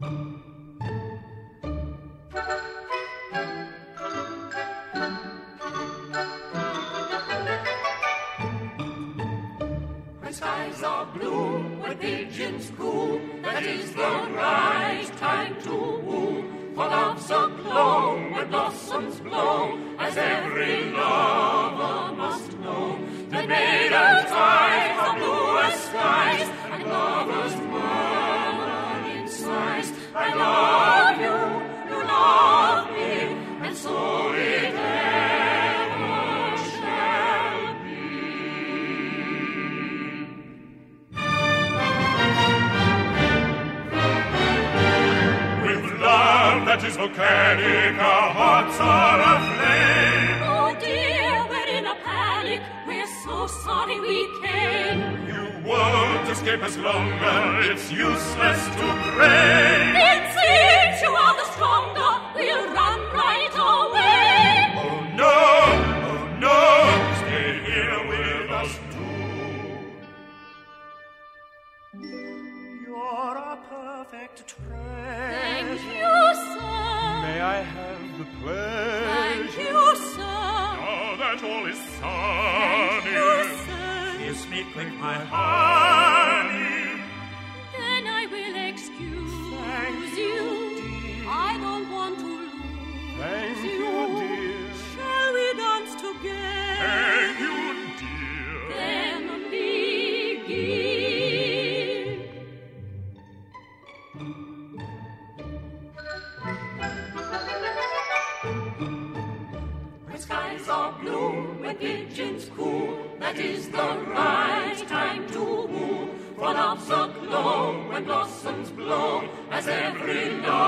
When skies are blue, when pigeons coo, that is the right time to woo. For love's glow when blossoms blow, as every lover that is volcanic, our hearts are aflame. Oh dear, we're in a panic. We're so sorry we came. You won't escape us longer, it's useless to pray. It seems you are the stronger. We'll run right away. Oh no, oh no, stay here with us too. You're a perfect treasure. Thank you, all is sunny. Kiss me quick, my honey. When skies are blue, when pigeons coo, that is the right time to woo. For love's aglow when blossoms blow, as every love